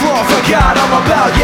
floor, forgot all about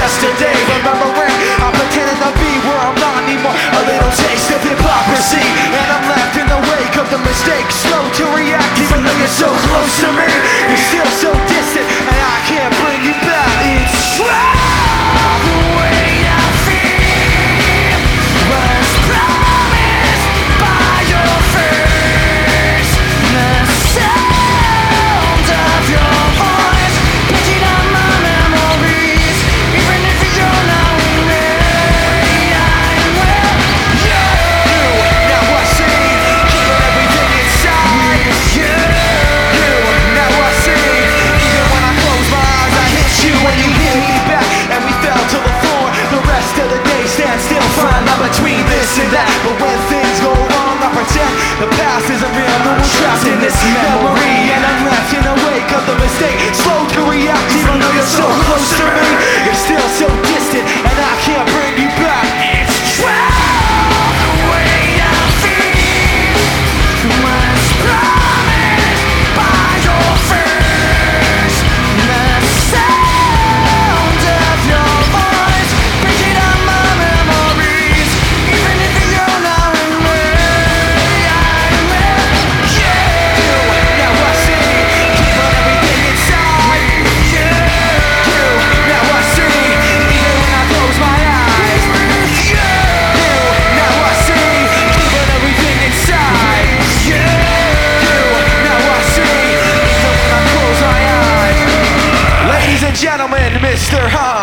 trapped in this memory. Mr. Hot.